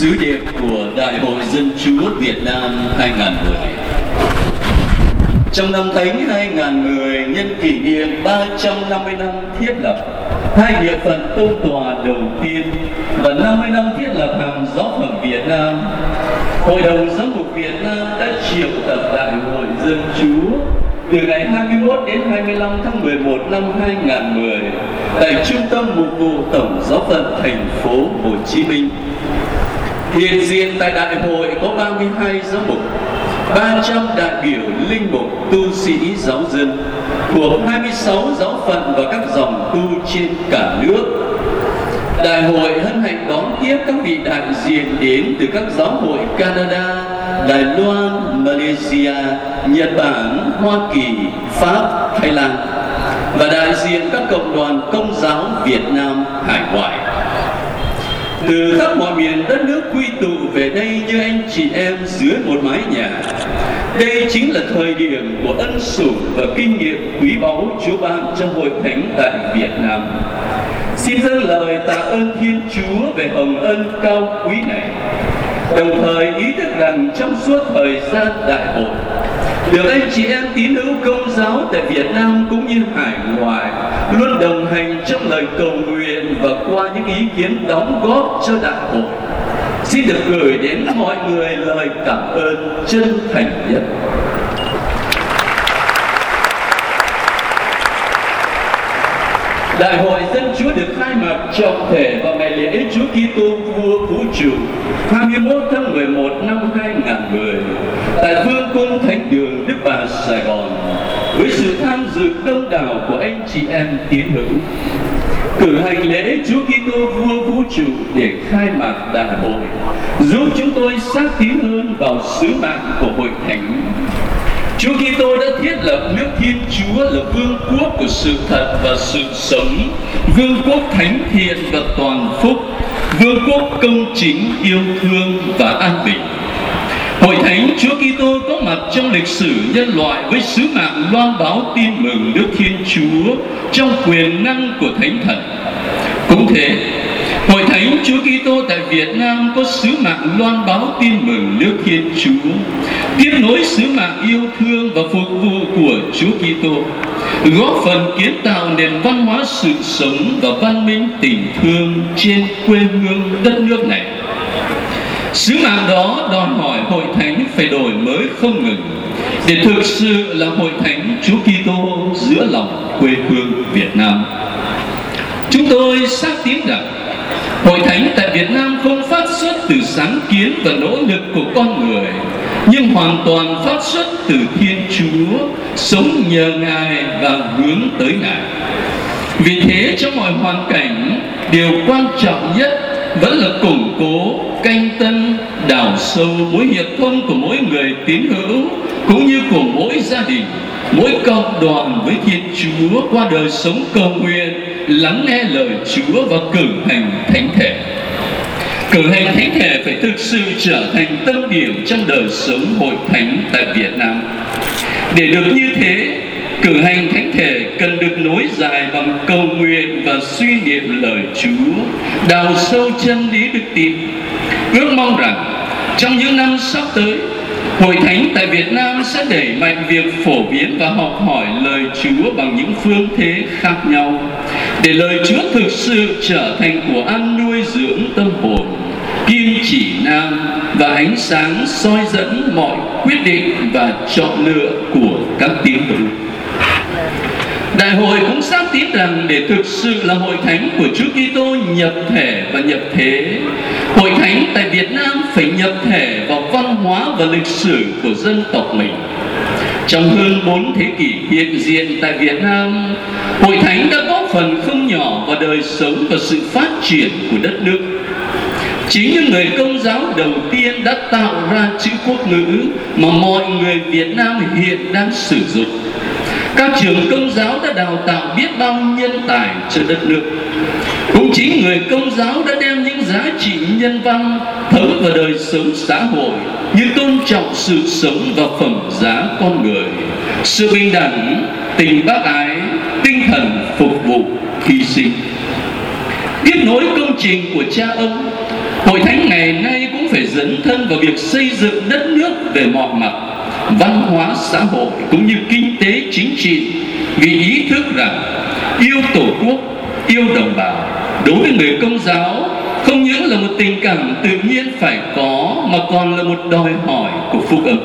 Sứ điệp của Đại hội Dân Chúa Việt Nam 2010 Trong năm Thánh 2010 nhân kỷ niệm 350 năm thiết lập, hai địa phận tôn tòa đầu tiên và 50 năm thiết lập hàng giáo phẩm Việt Nam, Hội đồng giáo mục Việt Nam đã triệu tập Đại hội Dân Chúa từ ngày 21 đến 25 tháng 11 năm 2010 tại Trung tâm Mục vụ Tổng giáo phận thành phố Hồ Chí Minh. Hiện diện tại đại hội có 32 giáo mục, 300 đại biểu linh mục tu sĩ giáo dân của 26 giáo phận và các dòng tu trên cả nước Đại hội hân hạnh đón tiếp các vị đại diện đến từ các giáo hội Canada, Đài Loan, Malaysia, Nhật Bản, Hoa Kỳ, Pháp, Thái Lan và đại diện các cộng đoàn công giáo Việt Nam hải ngoại. Từ khắp mọi miền đất nước quy tụ về đây như anh chị em dưới một mái nhà. Đây chính là thời điểm của ân sủng và kinh nghiệm quý báu Chúa ban cho hội thánh tại Việt Nam. Xin dâng lời tạ ơn Thiên Chúa về hồng ân cao quý này. Đồng thời ý thức rằng trong suốt thời gian đại hội, được anh chị em tín hữu công giáo tại Việt Nam cũng như hải ngoại luôn đồng hành trong lời cầu nguyện và qua những ý kiến đóng góp cho đại hội. Xin được gửi đến mọi người lời cảm ơn chân thành nhất. Đại hội Dân Chúa được khai mạc trọng thể vào ngày lễ Chúa Kitô Vua Vũ Trụ 21 tháng 11 năm 2010 tại Vương cung Thánh đường, Đức Bà Sài Gòn với sự tham dự đông đảo của anh chị em tín hữu cử hành lễ Chúa Kitô Vua Vũ Trụ để khai mạc đại hội giúp chúng tôi xác tín hơn vào sứ mạng của hội thánh Chúa Kitô đã thiết lập nước Thiên Chúa là vương quốc của sự thật và sự sống, vương quốc thánh thiện và toàn phúc, vương quốc công chính, yêu thương và an bình. Hội thánh Chúa Kitô có mặt trong lịch sử nhân loại với sứ mạng loan báo tin mừng đức Thiên Chúa trong quyền năng của Thánh Thần. Cũng thế, Hội Thánh Chúa Kitô tại Việt Nam có sứ mạng loan báo tin mừng nước Thiên Chúa, tiếp nối sứ mạng yêu thương và phục vụ của Chúa Kitô, góp phần kiến tạo nền văn hóa sự sống và văn minh tình thương trên quê hương đất nước này. Sứ mạng đó đòi hỏi hội thánh phải đổi mới không ngừng, để thực sự là hội thánh Chúa Kitô giữa lòng quê hương Việt Nam. Chúng tôi xác tín rằng, Hội thánh tại Việt Nam không phát xuất từ sáng kiến và nỗ lực của con người, nhưng hoàn toàn phát xuất từ Thiên Chúa sống nhờ Ngài và hướng tới Ngài. Vì thế trong mọi hoàn cảnh, điều quan trọng nhất vẫn là củng cố, canh tân, đào sâu mối hiệp thông của mỗi người tín hữu cũng như của mỗi gia đình, mỗi cộng đoàn với Thiên Chúa qua đời sống cầu nguyện, lắng nghe lời Chúa và cử hành thánh thể. Cử hành thánh thể phải thực sự trở thành tâm điểm trong đời sống hội thánh tại Việt Nam. Để được như thế, Cử hành thánh thể cần được nối dài bằng cầu nguyện và suy niệm lời Chúa, đào sâu chân lý đức tin. Ước mong rằng trong những năm sắp tới, Hội Thánh tại Việt Nam sẽ đẩy mạnh việc phổ biến và học hỏi lời Chúa bằng những phương thế khác nhau để lời Chúa thực sự trở thành của ăn nuôi dưỡng tâm hồn kim chỉ nam và ánh sáng soi dẫn mọi quyết định và chọn lựa của các tín hữu. Đại hội cũng xác tín rằng để thực sự là hội thánh của Chúa Kitô nhập thể và nhập thế, hội thánh tại Việt Nam phải nhập thể vào văn hóa và lịch sử của dân tộc mình. Trong hơn 4 thế kỷ hiện diện tại Việt Nam, hội thánh đã góp phần không nhỏ vào đời sống và sự phát triển của đất nước. Chính những người công giáo đầu tiên đã tạo ra chữ quốc ngữ mà mọi người Việt Nam hiện đang sử dụng các trường công giáo đã đào tạo biết bao nhân tài cho đất nước. Cũng chính người công giáo đã đem những giá trị nhân văn thấm vào đời sống xã hội như tôn trọng sự sống và phẩm giá con người, sự bình đẳng, tình bác ái, tinh thần phục vụ hy sinh. Tiếp nối công trình của cha ông, hội thánh ngày nay cũng phải dấn thân vào việc xây dựng đất nước về mọi mặt văn hóa xã hội cũng như kinh tế chính trị, vì ý thức rằng yêu tổ quốc, yêu đồng bào đối với người công giáo không những là một tình cảm tự nhiên phải có mà còn là một đòi hỏi của phúc âm.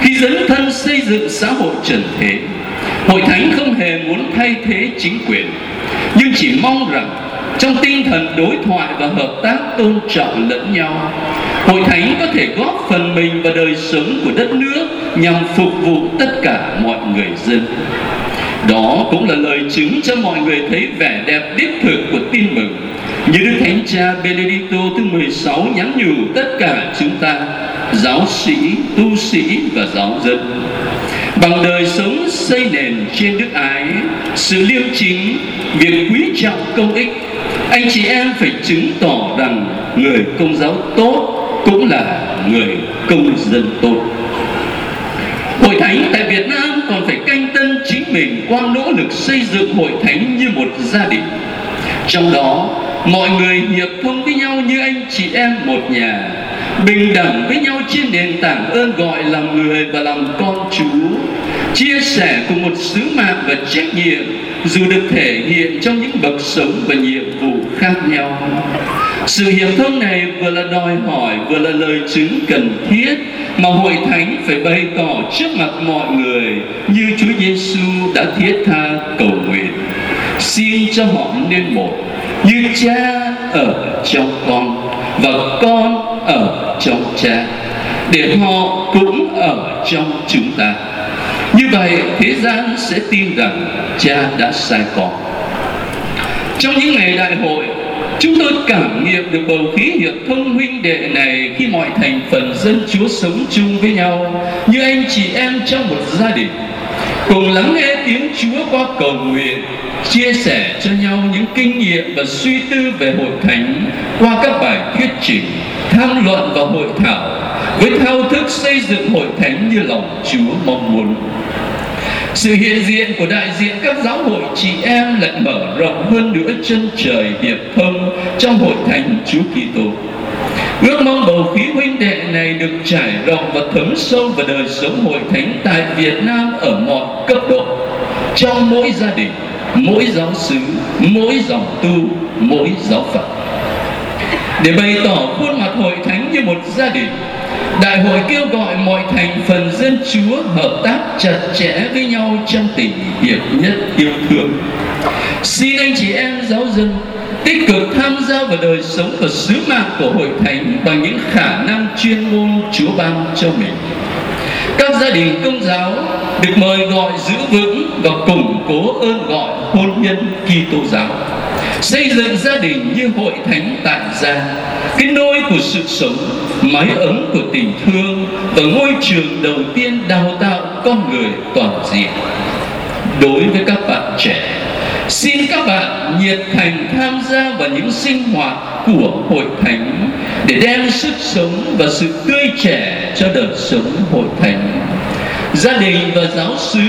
Khi dấn thân xây dựng xã hội trần thế, hội thánh không hề muốn thay thế chính quyền, nhưng chỉ mong rằng trong tinh thần đối thoại và hợp tác tôn trọng lẫn nhau, hội thánh có thể góp phần mình vào đời sống của đất nước nhằm phục vụ tất cả mọi người dân. Đó cũng là lời chứng cho mọi người thấy vẻ đẹp đích thực của tin mừng. Như Đức Thánh Cha Benedicto thứ 16 nhắn nhủ tất cả chúng ta giáo sĩ, tu sĩ và giáo dân. Bằng đời sống xây nền trên đức ái sự liêm chính việc quý trọng công ích anh chị em phải chứng tỏ rằng người công giáo tốt cũng là người công dân tốt. Hội thánh tại Việt Nam còn phải canh tân chính mình qua nỗ lực xây dựng hội thánh như một gia đình. Trong đó, mọi người hiệp thông với nhau như anh chị em một nhà, bình đẳng với nhau trên nền tảng ơn gọi làm người và làm con Chúa, chia sẻ cùng một sứ mạng và trách nhiệm dù được thể hiện trong những bậc sống và nhiệm vụ khác nhau. Sự hiệp thông này vừa là đòi hỏi vừa là lời chứng cần thiết mà hội thánh phải bày tỏ trước mặt mọi người như Chúa Giêsu đã thiết tha cầu nguyện. Xin cho họ nên một như cha ở trong con và con ở trong cha, để họ cũng ở trong chúng ta như vậy, thế gian sẽ tin rằng cha đã sai con trong những ngày đại hội, Chúng tôi cảm nghiệm được bầu khí hiệp thông huynh đệ này khi mọi thành phần dân Chúa sống chung với nhau như anh chị em trong một gia đình. Cùng lắng nghe tiếng Chúa qua cầu nguyện, chia sẻ cho nhau những kinh nghiệm và suy tư về hội thánh qua các bài thuyết trình, tham luận và hội thảo với thao thức xây dựng hội thánh như lòng Chúa mong muốn. Sự hiện diện của đại diện các giáo hội chị em lại mở rộng hơn nữa chân trời hiệp thông trong hội thánh Chúa Kitô. Ước mong bầu khí huynh đệ này được trải rộng và thấm sâu vào đời sống hội thánh tại Việt Nam ở mọi cấp độ, trong mỗi gia đình, mỗi giáo xứ, mỗi dòng tu, mỗi giáo phận. Để bày tỏ khuôn mặt hội thánh như một gia đình, Đại hội kêu gọi mọi thành phần dân Chúa hợp tác chặt chẽ với nhau trong tình hiệp nhất yêu thương. Xin anh chị em giáo dân tích cực tham gia vào đời sống và sứ mạng của hội thánh bằng những khả năng chuyên môn Chúa ban cho mình. Các gia đình công giáo được mời gọi giữ vững và củng cố ơn gọi hôn nhân Kitô giáo. Xây dựng gia đình như hội thánh tại gia, cái nôi của sự sống, mái ấm của tình thương và ngôi trường đầu tiên đào tạo con người toàn diện. Đối với các bạn trẻ, xin các bạn nhiệt thành tham gia vào những sinh hoạt của hội thánh để đem sức sống và sự tươi trẻ cho đời sống hội thánh. Gia đình và giáo xứ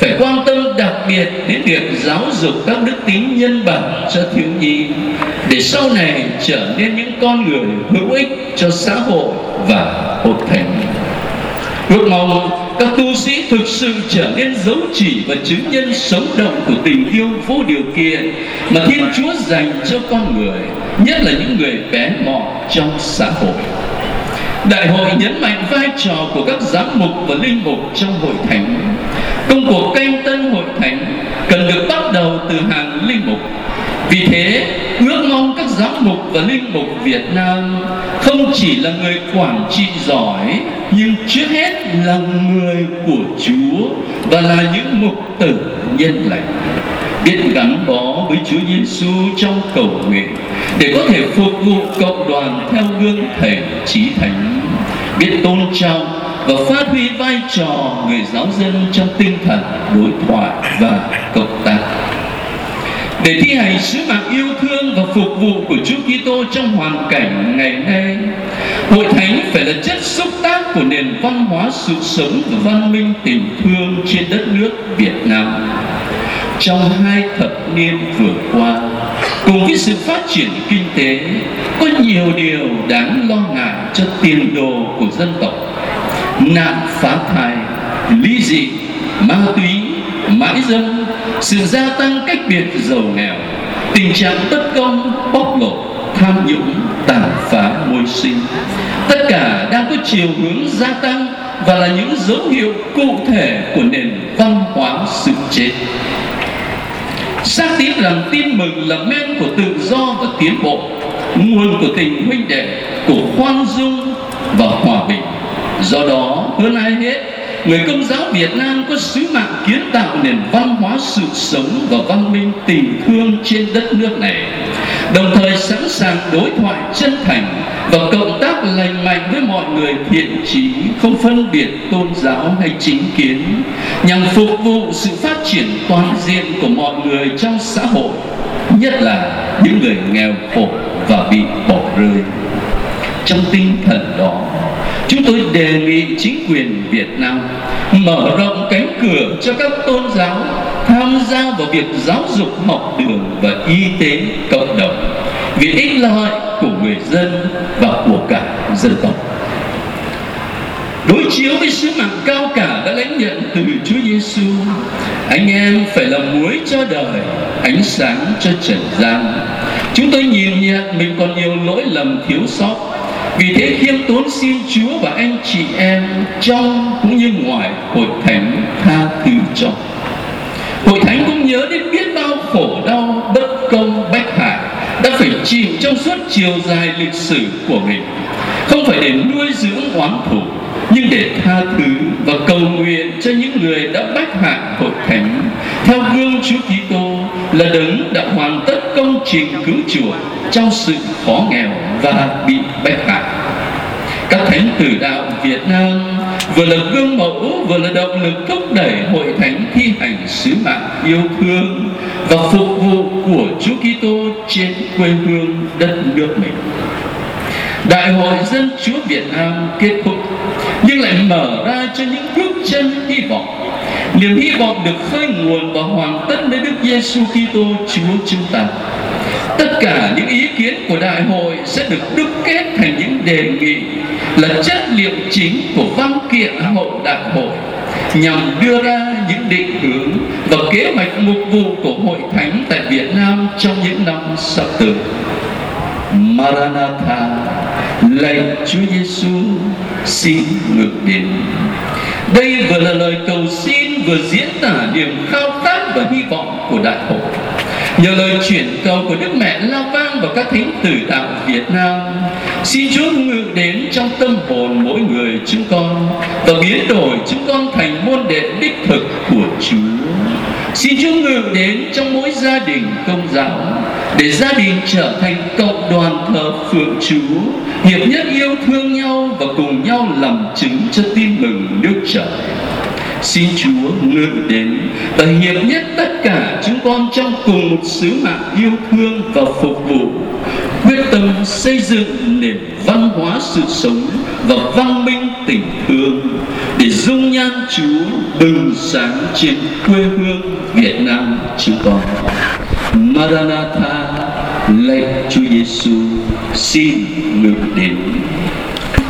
phải quan tâm đặc biệt đến việc giáo dục các đức tính nhân bản cho thiếu nhi, để sau này trở nên những con người hữu ích cho xã hội và hội thánh. Ước mong các tu sĩ thực sự trở nên dấu chỉ và chứng nhân sống động của tình yêu vô điều kiện mà Thiên Chúa dành cho con người, nhất là những người bé mọn trong xã hội. Đại hội nhấn mạnh vai trò của các giám mục và linh mục trong hội thánh. Công cuộc canh tân hội thánh cần được bắt đầu từ hàng linh mục. Vì thế, ước mong các giám mục và linh mục Việt Nam không chỉ là người quản trị giỏi, nhưng trước hết là người của Chúa và là những mục tử nhân lành. Biết gắn bó với Chúa Giêsu trong cầu nguyện để có thể phục vụ cộng đoàn theo gương thầy trí thánh. Biết tôn trọng và phát huy vai trò người giáo dân trong tinh thần đối thoại và cộng tác để thi hành sứ mạng yêu thương và phục vụ của Chúa Kitô trong hoàn cảnh ngày nay, hội thánh phải là chất xúc tác của nền văn hóa sự sống và văn minh tình thương trên đất nước Việt Nam. Trong hai thập niên vừa qua cùng với sự phát triển kinh tế có nhiều điều đáng lo ngại cho tiền đồ của dân tộc. Nạn phá thai ly dị ma túy mãi dâm sự gia tăng cách biệt giàu nghèo, tình trạng bất công, bóc lột tham nhũng, tàn phá môi sinh. Tất cả đang có chiều hướng gia tăng và là những dấu hiệu cụ thể của nền văn hóa sự chết. Xác tín làm tin mừng là men của tự do và tiến bộ, nguồn của tình huynh đệ, của khoan dung và hòa bình. Do đó, hơn ai hết người công giáo Việt Nam có sứ mạng kiến tạo nền văn hóa sự sống và văn minh tình thương trên đất nước này, đồng thời sẵn sàng đối thoại chân thành và cộng tác lành mạnh với mọi người thiện trí không phân biệt tôn giáo hay chính kiến, nhằm phục vụ sự phát triển toàn diện của mọi người trong xã hội, nhất là những người nghèo khổ và bị bỏ rơi. Trong tinh thần đó chúng tôi đề nghị chính quyền Việt Nam mở rộng cánh cửa cho các tôn giáo tham gia vào việc giáo dục, học đường và y tế cộng đồng. Vì ích lợi của người dân và của cả dân tộc. Đối chiếu với sứ mạng cao cả đã lãnh nhận từ Chúa Giêsu, anh em phải là muối cho đời, ánh sáng cho trần gian. Chúng tôi nhìn nhận mình còn nhiều lỗi lầm thiếu sót vì thế khiêm tốn xin Chúa và anh chị em trong cũng như ngoài hội thánh tha thứ cho. Hội thánh cũng nhớ đến biết bao khổ đau, bất công, bách hại, đã phải chịu trong suốt chiều dài lịch sử của mình. Không phải để nuôi dưỡng oán thù nhưng để tha thứ và cầu nguyện cho những người đã bách hại hội thánh, theo gương Chúa Kitô là đấng đã hoàn tất công trình cứu chuộc trong sự khó nghèo và bị bách hại các thánh tử đạo Việt Nam vừa là gương mẫu, vừa là động lực thúc đẩy hội thánh thi hành sứ mạng yêu thương và phục vụ của Chúa Kitô trên quê hương đất nước mình. Đại hội dân Chúa Việt Nam kết thúc nhưng lại mở ra cho những bước chân hy vọng. Niềm hy vọng được khơi nguồn và hoàn tất với Đức Giêsu Kitô Chúa chúng ta tất cả những ý kiến của đại hội sẽ được đúc kết thành những đề nghị là chất liệu chính của văn kiện hậu đại hội nhằm đưa ra những định hướng và kế hoạch mục vụ của hội thánh tại Việt Nam trong những năm sắp tới. Maranatha, lạy Chúa Giêsu xin ngược đến. Đây vừa là lời cầu xin, vừa diễn tả niềm khao khát và hy vọng của đại hội Nhờ lời chuyển cầu của Đức Mẹ La Vang và các thánh tử đạo Việt Nam, Xin Chúa ngự đến trong tâm hồn mỗi người chúng con Và biến đổi chúng con thành môn đệ đích thực của Chúa Xin Chúa ngự đến trong mỗi gia đình công giáo Để gia đình trở thành đoàn thờ phượng Chúa Hiệp nhất yêu thương nhau và cùng nhau làm chứng cho tin mừng nước trời. Xin Chúa ngự đến và hiệp nhất tất cả chúng con trong cùng một sứ mạng yêu thương và phục vụ. Quyết tâm xây dựng nền văn hóa sự sống và văn minh tình thương để dung nhan Chúa bừng sáng trên quê hương Việt Nam chúng con. Maranatha, lạy Chúa Giêsu xin ngự đến.